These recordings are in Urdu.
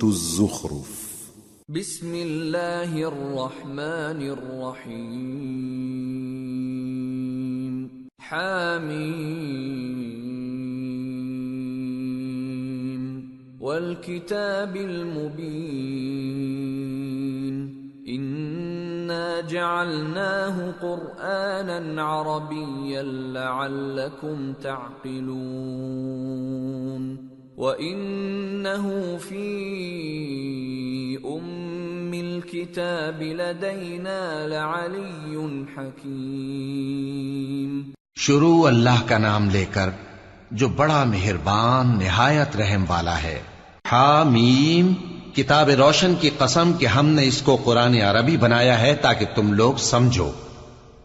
سورة الزخرف. بسم اللہ الرحمن الرحیم حامیم والکتاب المبین انا جعلناه قرآنا عربيا لعلكم تعقلون. وَإِنَّهُ فِي أُمِّ الْكِتَابِ لَدَيْنَا لَعَلِيٌّ حَكِيمٌ شروع اللہ کا نام لے کر جو بڑا مہربان، نہایت رحم والا ہے۔ حامیم، کتاب روشن کی قسم کہ ہم نے اس کو قرآن عربی بنایا ہے تاکہ تم لوگ سمجھو۔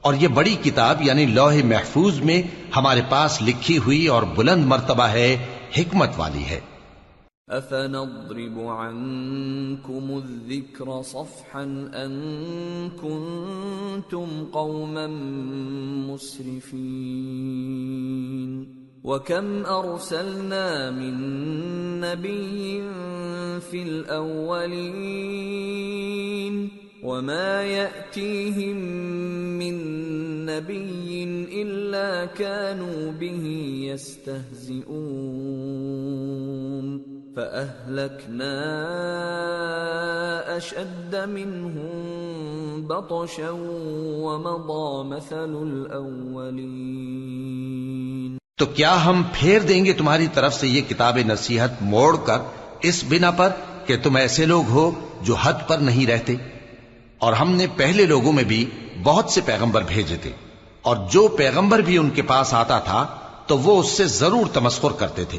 اور یہ بڑی کتاب یعنی لوح محفوظ میں ہمارے پاس لکھی ہوئی اور بلند مرتبہ ہے حکمت والی ہے۔ افنضرب عنكم الذكر صفحا ان كنتم قوما مسرفين؟ وكم ارسلنا من نبي في الاولين وما ياتيهم من نبي الا كانوا به يستهزئون فاهلكنا اشد منهم بطشا ومضى مثل الاولين تو کیا ہم پھیر دیں گے تمہاری طرف سے یہ کتاب نصیحت موڑ کر اس بنا پر کہ تم ایسے لوگ ہو جو حد پر نہیں رہتے؟ اور ہم نے پہلے لوگوں میں بھی بہت سے پیغمبر بھیجے تھے، اور جو پیغمبر بھی ان کے پاس آتا تھا، تو وہ اس سے ضرور تمسخر کرتے تھے۔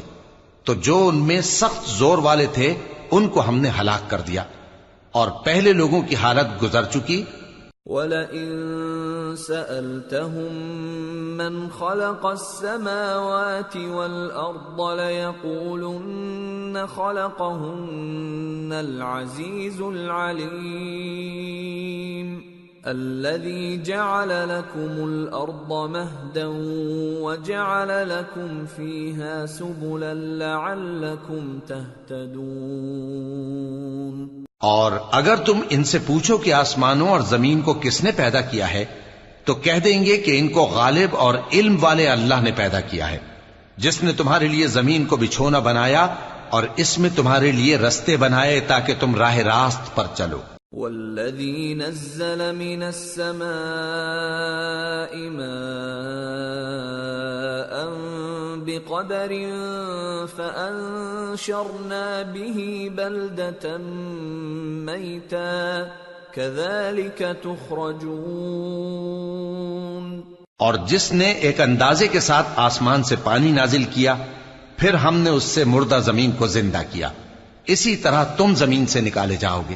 تو جو ان میں سخت زور والے تھے، ان کو ہم نے ہلاک کر دیا۔ اور پہلے لوگوں کی حالت گزر چکی وَلَئِن سَأَلْتَهُم مَّنْ خَلَقَ السَّمَاوَاتِ وَالْأَرْضَ لَيَقُولُنَّ خَلَقَهُنَّ الْعَزِيزُ الْعَلِيمُ الذي جعل لكم الارض مهدا وجعل لكم فيها سبلا لعلكم تهتدون اور اگر تم ان سے پوچھو کہ آسمانوں اور زمین کو کس نے پیدا کیا ہے، تو کہہ دیں گے کہ ان کو غالب اور علم والے اللہ نے پیدا کیا ہے، جس نے تمہارے لیے زمین کو بچھونا بنایا اور اس میں تمہارے لیے رستے بنائے تاکہ تم راہ راست پر چلو۔ والذي نزل من السماء ماء بقدر فأنشرنا به بلدة ميتا كذلك تخرجون اور جس نے ایک اندازے کے ساتھ آسمان سے پانی نازل کیا، پھر ہم نے اس سے مردہ زمین کو زندہ کیا۔ اسی طرح تم زمین سے نکالے جاؤ گے۔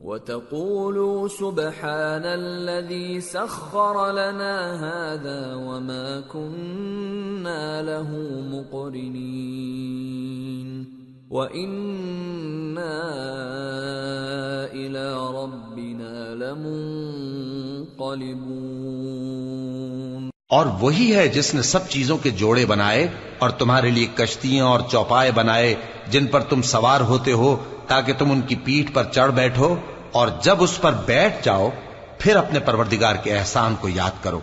وَتَقُولُوا سُبْحَانَ الَّذِي سَخَّرَ لَنَا هَذَا وَمَا كُنَّا لَهُ مُقْرِنِينَ وَإِنَّا إِلَى رَبِّنَا لَمُنْقَلِبُونَ اور وہی ہے جس نے سب چیزوں کے جوڑے بنائے اور تمہارے لیے کشتیاں اور چوپائے بنائے جن پر تم سوار ہوتے ہو تاکہ تم ان کی پیٹھ پر چڑھ بیٹھو اور جب اس پر بیٹھ جاؤ، پھر اپنے پروردگار کے احسان کو یاد کرو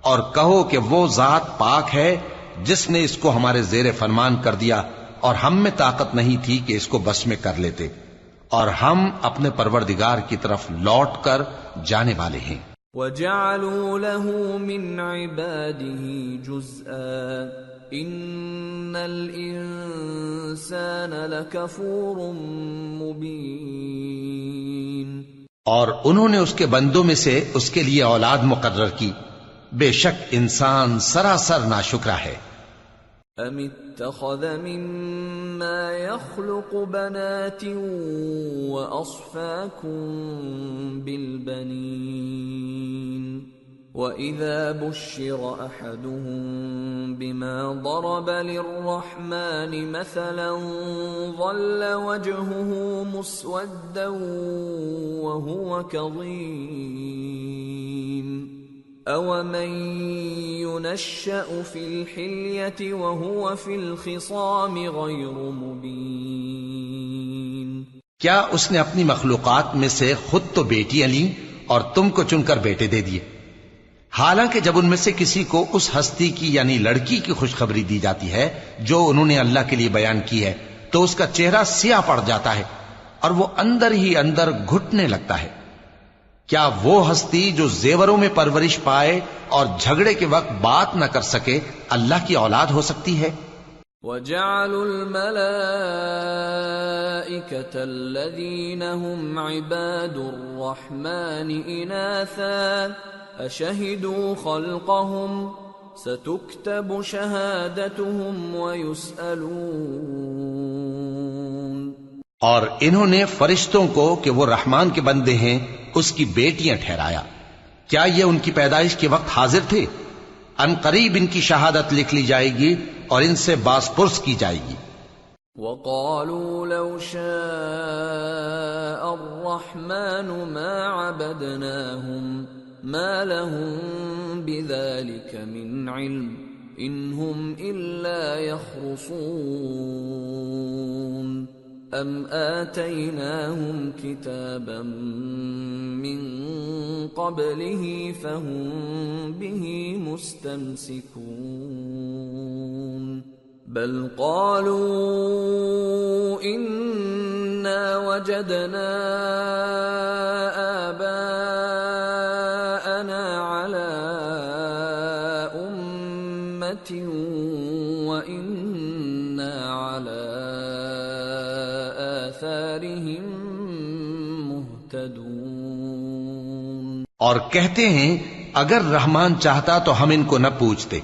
اور کہو کہ وہ ذات پاک ہے جس نے اس کو ہمارے زیر فرمان کر دیا اور ہم میں طاقت نہیں تھی کہ اس کو بس میں کر لیتے اور ہم اپنے پروردگار کی طرف لوٹ کر جانے والے ہیں۔ وَجَعَلُوا لَهُ مِنْ عِبَادِهِ جُزْءًا ان الانسان لکفور مبین اور انہوں نے اس کے بندوں میں سے اس کے لیے اولاد مقرر کی۔ بے شک انسان سراسر ناشکرا ہے۔ ام اتخذ مما يخلق بنات واصفاكم بالبنين وَإِذَا بُشِّرَ أَحَدُهُم بِمَا ضَرَبَ لِلرَّحْمَنِ مَثَلًا ظَلَّ وَجْهُهُ مُسْوَدًّا وَهُوَ كَظِيمٌ أَوَمَن يُنَشَّأُ فِي الْحِلْيَةِ وَهُوَ فِي الْخِصَامِ غَيْرُ مُبِينٍ کیا اس نے اپنی مخلوقات میں سے خود تو بیٹیاں لیں اور تم کو چن کر بیٹے دے دیے؟ حالانکہ جب ان میں سے کسی کو اس ہستی کی یعنی لڑکی کی خوشخبری دی جاتی ہے جو انہوں نے اللہ کے لیے بیان کی ہے، تو اس کا چہرہ سیاہ پڑ جاتا ہے اور وہ اندر ہی اندر گھٹنے لگتا ہے۔ کیا وہ ہستی جو زیوروں میں پرورش پائے اور جھگڑے کے وقت بات نہ کر سکے اللہ کی اولاد ہو سکتی ہے؟ وَجَعَلُوا الْمَلَائِكَةَ الَّذِينَ هُمْ عِبَادُ الرَّحْمَنِ إِنَاثًا أَشَهِدُوا خَلْقَهُمْ سَتُكْتَبُ شَهَادَتُهُمْ وَيُسْأَلُونَ اور انہوں نے فرشتوں کو کہ وہ رحمان کے بندے ہیں اس کی بیٹیاں ٹھہرایا۔ کیا یہ ان کی پیدائش کے وقت حاضر تھے؟ ان قریب ان کی شہادت لکھ لی جائے گی اور ان سے باس پرس کی جائے گی۔ وقالوا لو شاء الرحمن ما عبدناهم ما لهم بذلك من علم انهم الا يخرصون ام آتيناهم كتابا من قبله فهم به مستمسكون بل قالوا إنا وجدنا آباءنا اور کہتے ہیں، اگر رحمان چاہتا تو ہم ان کو نہ پوچھتے۔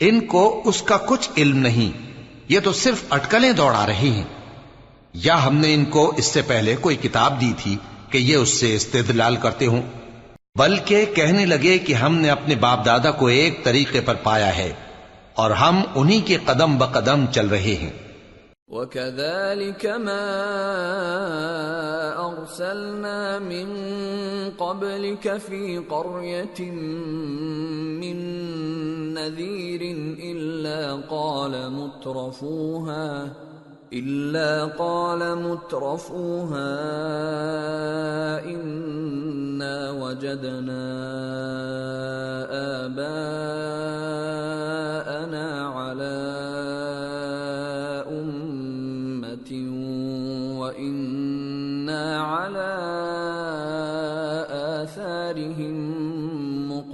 ان کو اس کا کچھ علم نہیں، یہ تو صرف اٹکلیں دوڑا رہے ہیں۔ یا ہم نے ان کو اس سے پہلے کوئی کتاب دی تھی کہ یہ اس سے استدلال کرتے ہوں۔ بلکہ کہنے لگے کہ ہم نے اپنے باپ دادا کو ایک طریقے پر پایا ہے اور ہم انہی کے قدم بقدم چل رہے ہیں۔ وكذلك ما أرسلنا من قبلك في قرية من نذير إلا قال مترفوها إلا قال مترفوها إنا وجدنا آباءنا على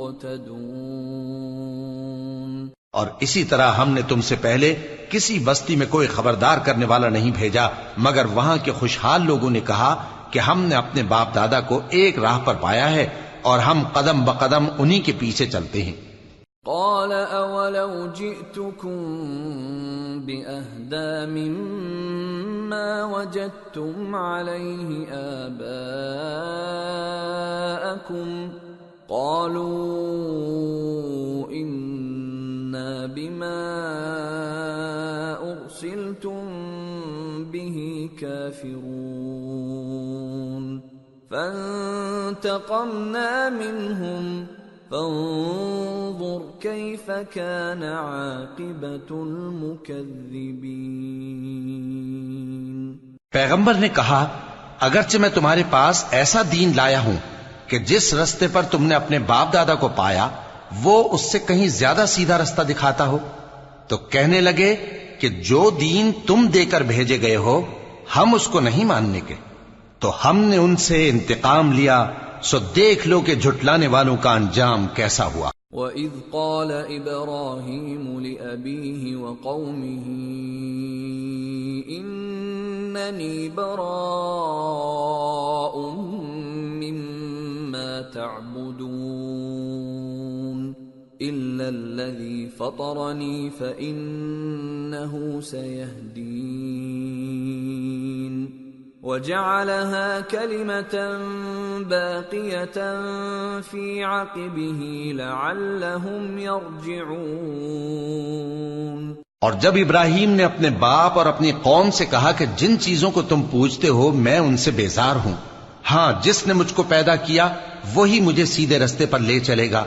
مقتدون اور اسی طرح ہم نے تم سے پہلے کسی بستی میں کوئی خبردار کرنے والا نہیں بھیجا مگر وہاں کے خوشحال لوگوں نے کہا کہ ہم نے اپنے باپ دادا کو ایک راہ پر پایا ہے اور ہم قدم بقدم انہی کے پیچھے چلتے ہیں۔ قال اولو جئتكم مما وجدتم عليه آباءكم؟ قالوا إنا بما أرسلتم به كافرون فانتقمنا منهم فانظر كيف كان عاقبة المكذبين پیغمبر نے کہا، اگرچہ میں تمہارے پاس ایسا دین لایا ہوں کہ جس رستے پر تم نے اپنے باپ دادا کو پایا، وہ اس سے کہیں زیادہ سیدھا رستہ دکھاتا ہو۔ تو کہنے لگے کہ جو دین تم دے کر بھیجے گئے ہو، ہم اس کو نہیں ماننے کے۔ تو ہم نے ان سے انتقام لیا، سو دیکھ لو کہ جھٹلانے والوں کا انجام کیسا ہوا۔ وَإِذْ قَالَ إِبْرَاهِيمُ لِأَبِيهِ وَقَوْمِهِ، إِنَّنِي بَرَاءٌ تَعْبُدُونَ إِلَّا الَّذِي فَطَرَنِي فَإِنَّهُ سَيَهْدِينَ. وجعلها كلمة باقية في عقبه لعلهم يرجعون. اور جب ابراہیم نے اپنے باپ اور اپنی قوم سے کہا کہ جن چیزوں کو تم پوچھتے ہو میں ان سے بیزار ہوں ہاں جس نے مجھ کو پیدا کیا، وہی مجھے سیدھے رستے پر لے چلے گا۔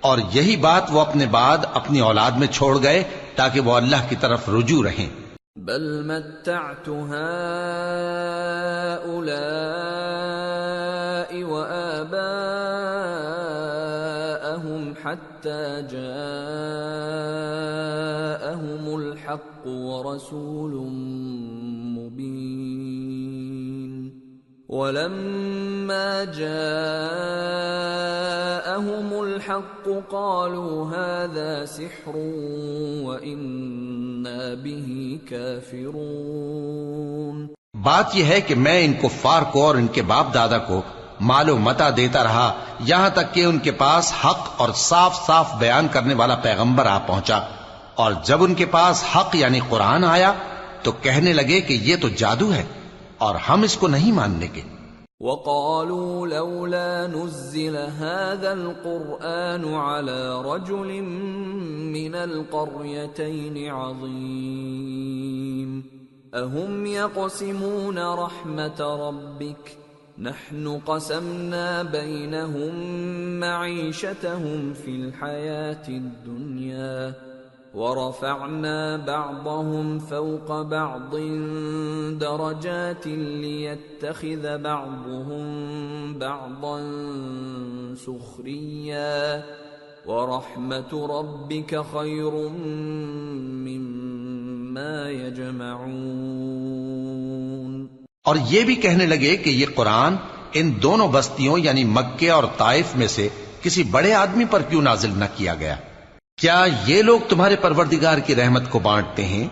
اور یہی بات وہ اپنے بعد اپنی اولاد میں چھوڑ گئے تاکہ وہ اللہ کی طرف رجوع رہیں۔ بل متعت هؤلاء وآباءهم حتى جاءهم الحق ورسول ولما جاءهم الحق قالوا هذا سحر وإنا به كافرون. بات یہ ہے کہ میں ان کفار کو اور ان کے باپ دادا کو مال و متا دیتا رہا، یہاں تک کہ ان کے پاس حق اور صاف صاف بیان کرنے والا پیغمبر آ پہنچا۔ اور جب ان کے پاس حق یعنی قرآن آیا، تو کہنے لگے کہ یہ تو جادو ہے۔ اور ہم اس کو نہیں ماننے کے۔ وقالوا لولا نزل هذا القرآن على رجل من القريتين عظيم۔ أهم يقسمون رحمة ربك؟ نحن قسمنا بينهم معيشتهم في الحياة الدنيا۔ ورفعنا بعضهم فوق بعض درجات ليتخذ بعضهم بعضا سخريا. ورحمة ربك خير مما يجمعون. اور یہ بھی کہنے لگے کہ یہ قرآن ان دونوں بستیوں یعنی مکے اور طائف میں سے کسی بڑے آدمی پر کیوں نازل نہ کیا گیا؟ کیا یہ لوگ تمہارے پروردگار کی رحمت کو بانٹتے ہیں؟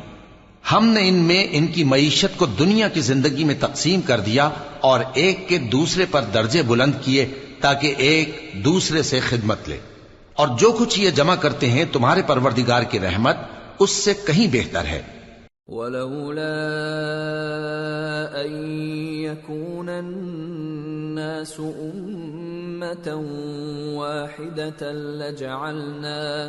ہم نے ان میں ان کی معیشت کو دنیا کی زندگی میں تقسیم کر دیا اور ایک کے دوسرے پر درجے بلند کیے تاکہ ایک دوسرے سے خدمت لے۔ اور جو کچھ یہ جمع کرتے ہیں تمہارے پروردگار کی رحمت، اس سے کہیں بہتر ہے۔ ولولا أن يكون الناس أمة واحدة لجعلنا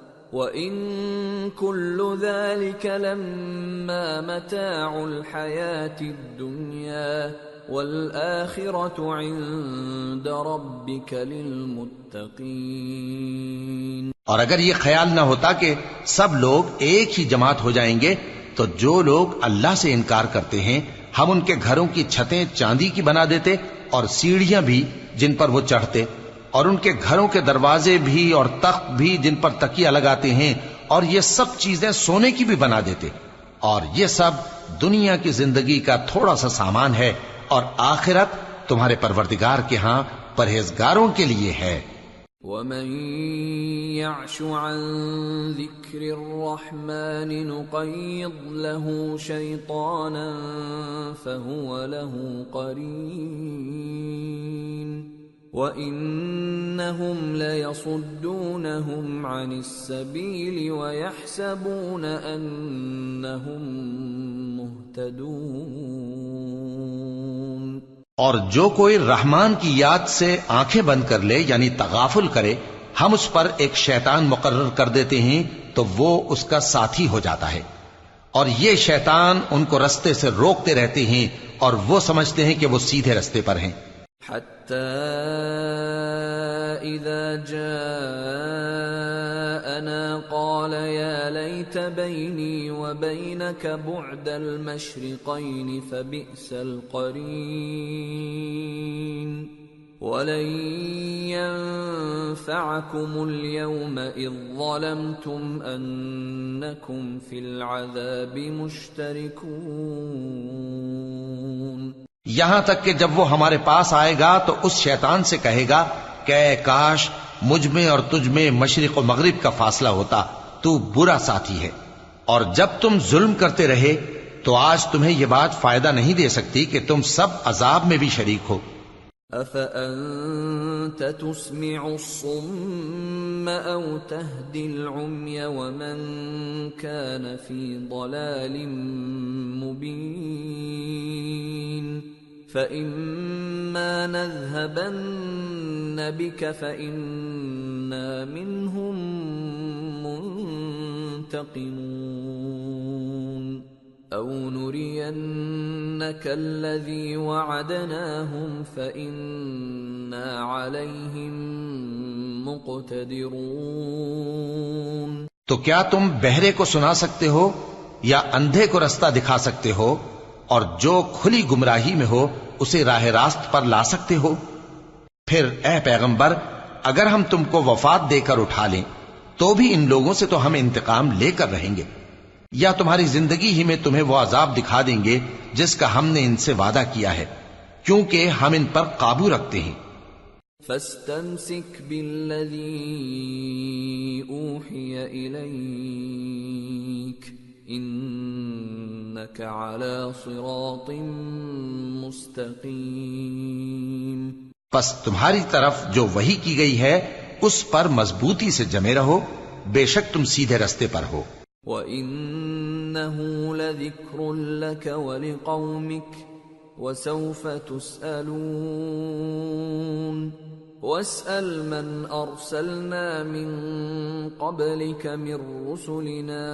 وإن كل ذلك لما متاع الحياة الدنيا والآخرة عند ربك للمتقين اور اگر یہ خیال نہ ہوتا کہ سب لوگ ایک ہی جماعت ہو جائیں گے، تو جو لوگ اللہ سے انکار کرتے ہیں، ہم ان کے گھروں کی چھتیں چاندی کی بنا دیتے اور سیڑھیاں بھی جن پر وہ چڑھتے۔ اور ان کے گھروں کے دروازے بھی اور تخت بھی جن پر تکیا لگاتے ہیں اور یہ سب چیزیں سونے کی بھی بنا دیتے۔ اور یہ سب دنیا کی زندگی کا تھوڑا سا سامان ہے اور آخرت تمہارے پروردگار کے ہاں پرہیزگاروں کے لیے ہے۔ ومن يعش عن ذكر الرحمن نقيض له شيطانا فهو له قرين۔ وإنهم ليصدونهم عن السبيل ويحسبون أنهم مهتدون اور جو کوئی رحمان کی یاد سے آنکھیں بند کر لے یعنی تغافل کرے ہم اس پر ایک شیطان مقرر کر دیتے ہیں تو وہ اس کا ساتھی ہو جاتا ہے۔ اور یہ شیطان ان کو رستے سے روکتے رہتے ہیں اور وہ سمجھتے ہیں کہ وہ سیدھے رستے پر ہیں۔ حتى إذا جاءنا قال يا ليت بيني وبينك بعد المشرقين فبئس القرين ولن ينفعكم اليوم إذ ظلمتم أنكم في العذاب مشتركون یہاں تک کہ جب وہ ہمارے پاس آئے گا تو اس شیطان سے کہے گا کہ اے کاش، مجھ میں اور تجھ میں مشرق و مغرب کا فاصلہ ہوتا، تو برا ساتھی ہے۔ اور جب تم ظلم کرتے رہے، تو آج تمہیں یہ بات فائدہ نہیں دے سکتی کہ تم سب عذاب میں بھی شریک ہو۔ أفأنت تسمع الصم أو تهدي العمي ومن كان في ضلال مبين فإما نذهبن بك فإنا منهم منتقمون أو نرينك الذي وعدناهم فإنا عليهم مقتدرون تو کیا تم بہرے کو سنا سکتے ہو یا اندھے کو رستہ دکھا سکتے ہو؟ اور جو کھلی گمراہی میں ہو، اسے راہ راست پر لا سکتے ہو۔ پھر، اے پیغمبر، اگر ہم تم کو وفات دے کر اٹھا لیں، تو بھی ان لوگوں سے تو ہم انتقام لے کر رہیں گے۔ یا تمہاری زندگی ہی میں تمہیں وہ عذاب دکھا دیں گے جس کا ہم نے ان سے وعدہ کیا ہے، کیونکہ ہم ان پر قابو رکھتے ہیں۔ فاستمسك بالذي أوحي إليك على صراط مستقيم۔ پس تمہاری طرف جو وہی کی گئی ہے اس پر مضبوطی سے جمے رہو بے شک تم سیدھے رستے پر ہو۔ وَإِنَّهُ لَذِكْرٌ لَكَ وَلِقَوْمِكَ وَسَوْفَ تُسْأَلُونَ۔ وَاسْأَلْ مَنْ أَرْسَلْنَا مِن قَبْلِكَ مِن رُّسُلِنَا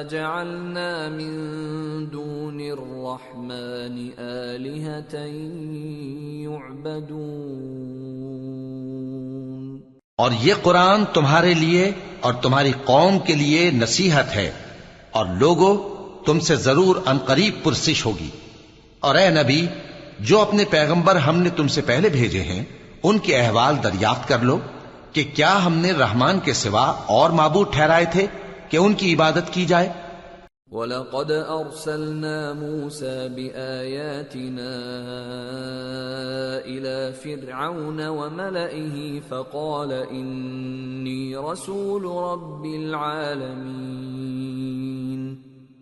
أَجَعَلْنَا مِن دُونِ الرَّحْمَنِ آلِهَةً يُعْبَدُونَ. اور یہ قرآن تمہارے لیے اور تمہاری قوم کے لیے نصیحت ہے اور لوگوں تم سے ضرور انقریب پرسش ہوگی. اور اے نبی جو اپنے پیغمبر ہم نے تم سے پہلے بھیجے ہیں، ان کے احوال دریافت کر لو کہ کیا ہم نے رحمان کے سوا اور معبود ٹھہرائے تھے کہ ان کی عبادت کی جائے۔ وَلَقَدْ أَرْسَلْنَا مُوسَى بِآيَاتِنَا إِلَى فِرْعَوْنَ وَمَلَئِهِ فَقَالَ إِنِّي رَسُولُ رَبِّ الْعَالَمِينَ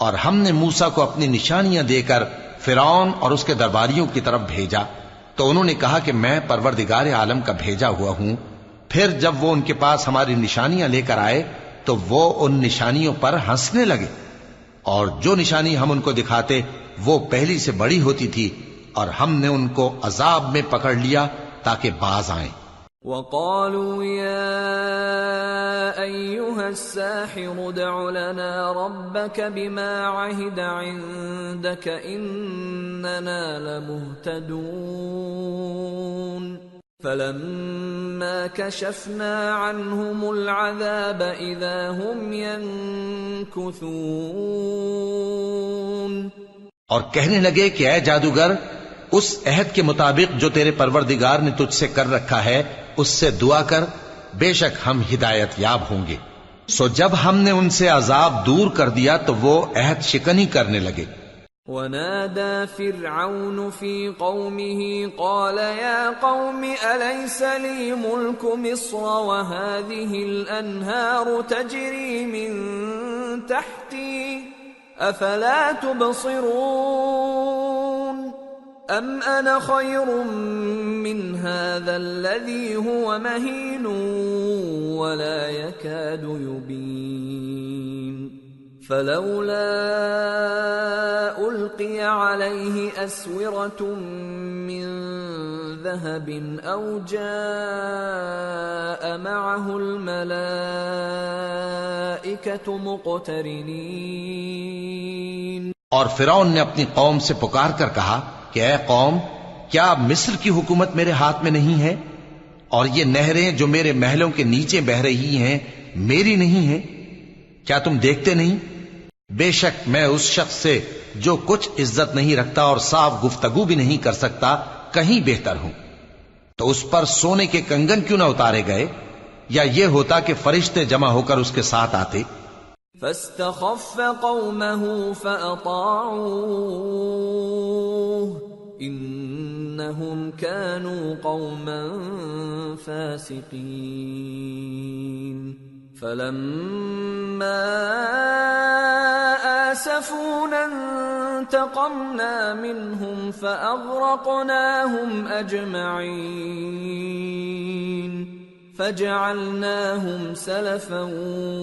اور ہم نے موسا کو اپنی نشانیاں دے کر فرعون اور اس کے درباریوں کی طرف بھیجا۔ تو انہوں نے کہا کہ میں پروردگار عالم کا بھیجا ہوا ہوں۔ پھر جب وہ ان کے پاس ہماری نشانیاں لے کر آئے، تو وہ ان نشانیوں پر ہنسنے لگے۔ اور جو نشانی ہم ان کو دکھاتے، وہ پہلی سے بڑی ہوتی تھی اور ہم نے ان کو عذاب میں پکڑ لیا تاکہ باز آئیں۔ وقالوا يا أيها الساحر ادع لنا ربك بما عهد عندك إننا لمهتدون. فلما كشفنا عنهم العذاب إذا هم ينكثون. اور کہنے لگے کہ اے جادوگر اس عہد کے مطابق جو تیرے پروردگار نے تجھ سے کر رکھا ہے، اس سے دعا کر، بے شک ہم ہدایت یاب ہوں گے۔ سو جب ہم نے ان سے عذاب دور کر دیا تو وہ عہد شکنی کرنے لگے۔ ونادى فرعون في قومه، قال يا قوم، أليس لي ملك مصر وهذه الأنهار تجري من تحتي؟ أفلا تبصرون؟ أم أنا خير من هذا الذي هو مهين ولا يكاد يبين فلولا ألقي عليه أسورة من ذهب أو جاء معه الملائكة مقترنين اور فرعون نے اپنی قوم سے پکار کر کہا کہ اے قوم، کیا مصر کی حکومت میرے ہاتھ میں نہیں ہے؟ اور یہ نہریں جو میرے محلوں کے نیچے بہ رہی ہیں، میری نہیں ہیں؟ کیا تم دیکھتے نہیں؟ بے شک میں اس شخص سے جو کچھ عزت نہیں رکھتا اور صاف گفتگو بھی نہیں کر سکتا، کہیں بہتر ہوں۔ تو اس پر سونے کے کنگن کیوں نہ اتارے گئے؟ یا یہ ہوتا کہ فرشتے جمع ہو کر اس کے ساتھ آتے؟ فاستخف قومه فأطاعوه. إنهم كانوا قوما فاسقين. فلما آسفونا انتقمنا منهم فأغرقناهم أجمعين. فجعلناهم سلفا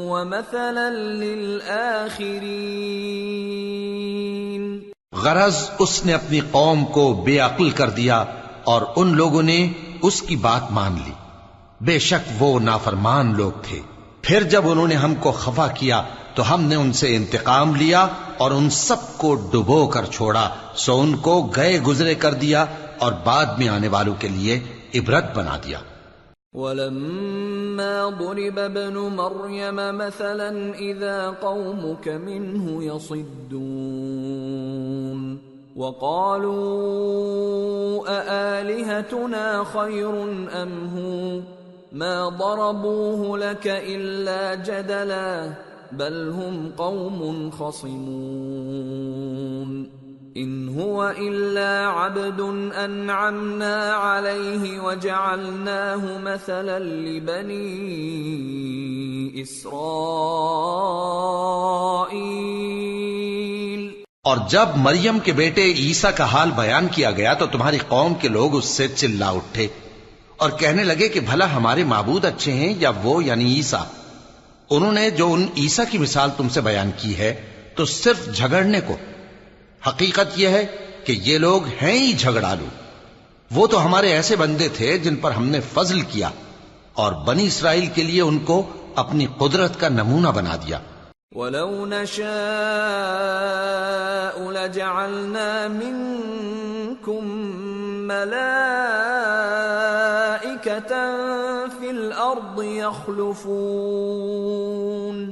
ومثلا للآخرين. غرض اس نے اپنی قوم کو بے عقل کر دیا اور ان لوگوں نے اس کی بات مان لی۔ بے شک وہ نافرمان لوگ تھے۔ پھر جب انہوں نے ہم کو خفا کیا تو ہم نے ان سے انتقام لیا اور ان سب کو ڈبو کر چھوڑا۔ سو ان کو گئے گزرے کر دیا اور بعد میں آنے والوں کے لیے عبرت بنا دیا۔ ولما ضرب ابن مريم مثلا اذا قومك منه يصدون وقالوا أآلهتنا خير أم هو؟ ما ضربوه لك إلا جدلا، بل هم قوم خصمون. ان هو الا عبد انعمنا عليه وجعلناه مثلا لبني اسرائيل اور جب مریم کے بیٹے عیسیٰ کا حال بیان کیا گیا تو تمہاری قوم کے لوگ اس سے چلا اٹھے اور کہنے لگے کہ بھلا ہمارے معبود اچھے ہیں یا وہ یعنی عیسیٰ؟ انہوں نے جو ان عیسیٰ کی مثال تم سے بیان کی ہے تو صرف جھگڑنے کو حقیقت یہ ہے کہ یہ لوگ ہیں ہی جھگڑالو۔ وہ تو ہمارے ایسے بندے تھے جن پر ہم نے فضل کیا اور بنی اسرائیل کے لیے ان کو اپنی قدرت کا نمونہ بنا دیا۔ وَلَوْ نَشَاءُ لَجَعَلْنَا مِنْكُمْ مَلَائِكَةً فِي الْأَرْضِ يَخْلُفُونَ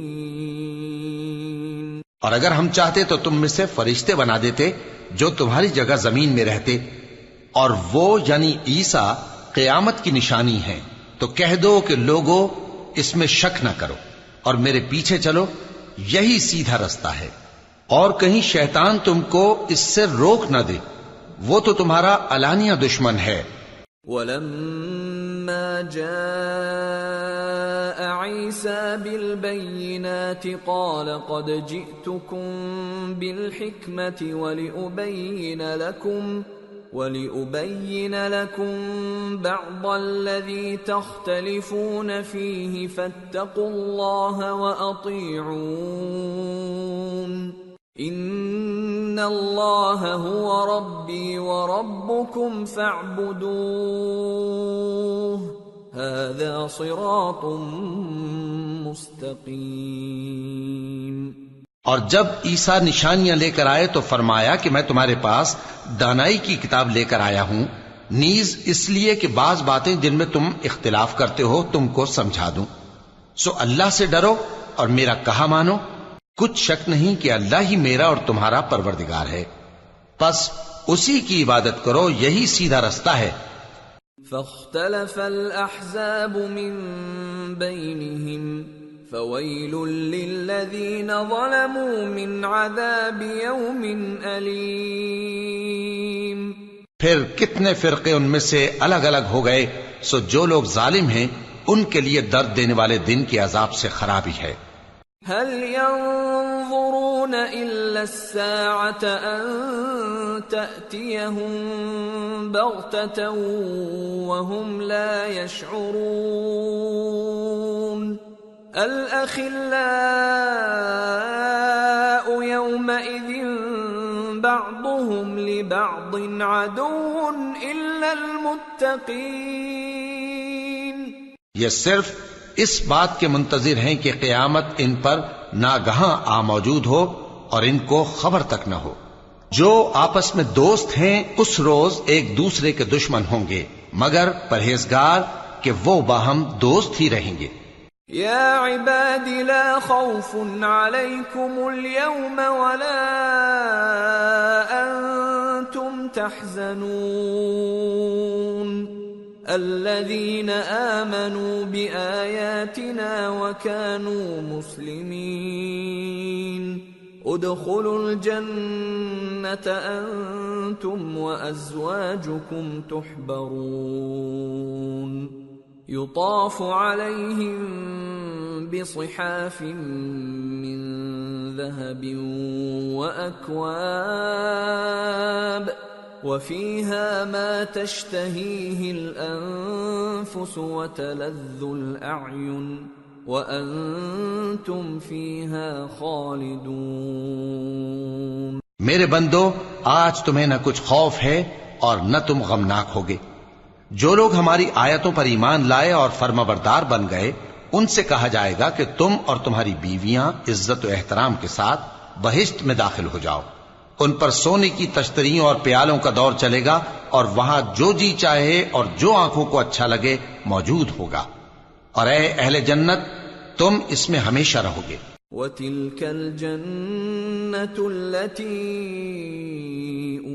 اور اگر ہم چاہتے تو تم میں سے فرشتے بنا دیتے جو تمہاری جگہ زمین میں رہتے۔ اور وہ یعنی عیسا قیامت کی نشانی ہے تو کہہ دو کہ لوگوں اس میں شک نہ کرو اور میرے پیچھے چلو، یہی سیدھا رستہ ہے۔ اور کہیں شیطان تم کو اس سے روک نہ دے، وہ تو تمہارا علانیہ دشمن ہے۔ ولما جاء عيسى بالبينات قال قد جئتكم بالحكمة ولأبين لكم ولأبين لكم بعض الذي تختلفون فيه فاتقوا الله وأطيعون. ان اللہ هو ربی وربکم فاعبدوه هذا صراط مستقیم اور جب عیسیٰ نشانیاں لے کر آئے تو فرمایا کہ میں تمہارے پاس دانائی کی کتاب لے کر آیا ہوں۔ نیز اس لیے کہ بعض باتیں جن میں تم اختلاف کرتے ہو تم کو سمجھا دوں۔ سو اللہ سے ڈرو اور میرا کہا مانو۔ کچھ شک نہیں کہ اللہ ہی میرا اور تمہارا پروردگار ہے۔ پس اسی کی عبادت کرو، یہی سیدھا رستہ ہے۔ فاختلف الاحزاب من بينهم فويل للذين ظلموا من عذاب يوم اليم پھر کتنے فرقے ان میں سے الگ الگ ہو گئے سو جو لوگ ظالم ہیں ان کے لیے درد دینے والے دن کے عذاب سے خرابی ہے۔ هل ينظرون إلا الساعة أن تأتيهم بغتة وهم لا يشعرون الأخلاء يومئذ بعضهم لبعض عدو إلا المتقين یہ صرف اس بات کے منتظر ہیں کہ قیامت ان پر ناگہاں آ موجود ہو اور ان کو خبر تک نہ ہو۔ جو آپس میں دوست ہیں، اس روز ایک دوسرے کے دشمن ہوں گے۔ مگر پرہیزگار کہ وہ باہم دوست ہی رہیں گے۔ يا عباد لا خوف عليكم اليوم ولا أنتم تحزنون۔ الذين آمنوا بآياتنا وكانوا مسلمين ادخلوا الجنة أنتم وأزواجكم تحبرون. يطاف عليهم بصحاف من ذهب وأكواب وفيها ما تشتهيه الأنفس وتلذ الأعين. وأنتم فيها خالدون میرے بندو، آج تمہیں نہ کچھ خوف ہے اور نہ تم غمناک ہوگے۔ جو لوگ ہماری آیتوں پر ایمان لائے اور فرما بردار بن گئے، ان سے کہا جائے گا کہ تم اور تمہاری بیویاں عزت و احترام کے ساتھ بہشت میں داخل ہو جاؤ۔ ان پر سونے کی تشتریوں اور پیالوں کا دور چلے گا اور وہاں جو جی چاہے اور جو آنکھوں کو اچھا لگے موجود ہوگا۔ اور اے اہل جنت، تم اس میں ہمیشہ رہو گے۔ وتلك الجنة التي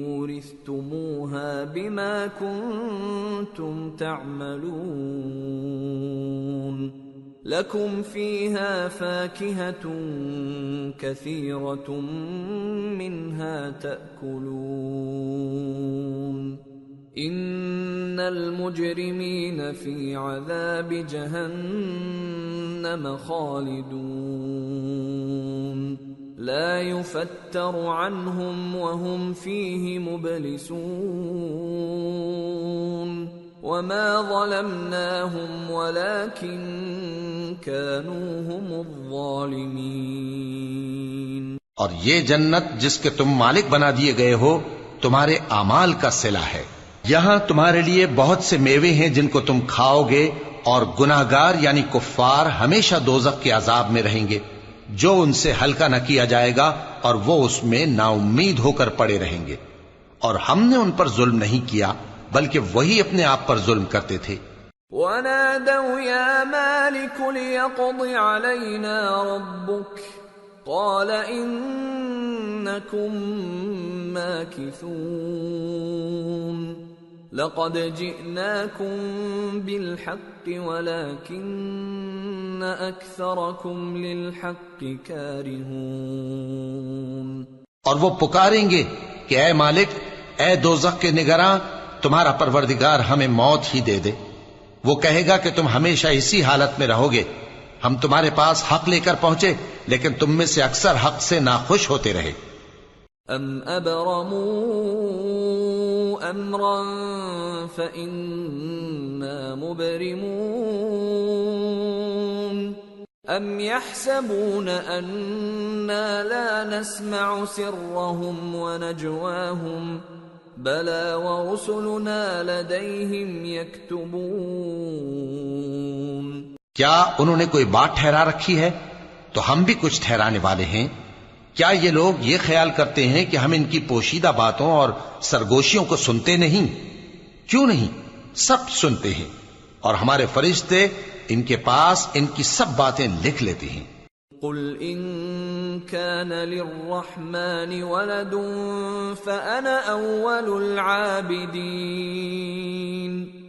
أورثتموها بما كنتم تعملون لكم فيها فاكهة كثيرة منها تأكلون ان المجرمين في عذاب جهنم خالدون. لا يفتر عنهم وهم فيه مبلسون. وما ظلمناهم ولكن كانوا هم الظالمين. اور یہ جنت جس کے تم مالک بنا دیے گئے ہو، تمہارے اعمال کا صلہ ہے۔ یہاں تمہارے لیے بہت سے میوے ہیں جن کو تم کھاؤ گے اور گناہگار یعنی کفار ہمیشہ دوزخ کے عذاب میں رہیں گے۔ جو ان سے ہلکا نہ کیا جائے گا اور وہ اس میں نا امید ہو کر پڑے رہیں گے۔ اور ہم نے ان پر ظلم نہیں کیا، بلکہ وہی اپنے آپ پر ظلم کرتے تھے۔ ونادوا يا مالك ليقض علينا ربك۔ قال إنكم ماكثون۔ لقد جئناكم بالحق ولكن أكثركم للحق كارهون. اور وہ پکاریں گے کہ اے مالک اے دوزخ کے نگراں تمہارا پروردگار ہمیں موت ہی دے دے۔ وہ کہے گا کہ تم ہمیشہ اسی حالت میں رہو گے۔ ہم تمہارے پاس حق لے کر پہنچے لیکن تم میں سے اکثر حق سے ناخوش ہوتے رہے۔ ام ابرموا امرا فإنا مبرمون. ام يحسبون أنا لا نسمع سرهم ونجواهم؟ بلى ورسلنا لديهم يكتبون. کیا انہوں نے کوئی بات ٹھہرا رکھی ہے؟ تو ہم بھی کچھ ٹھہرانے والے ہیں۔ کیا یہ لوگ یہ خیال کرتے ہیں کہ ہم ان کی پوشیدہ باتوں اور سرگوشیوں کو سنتے نہیں؟ کیوں نہیں؟ سب سنتے ہیں اور ہمارے فرشتے ان کے پاس ان کی سب باتیں لکھ لیتے ہیں۔ قل ان كان للرحمن ولد فأنا أول العابدين۔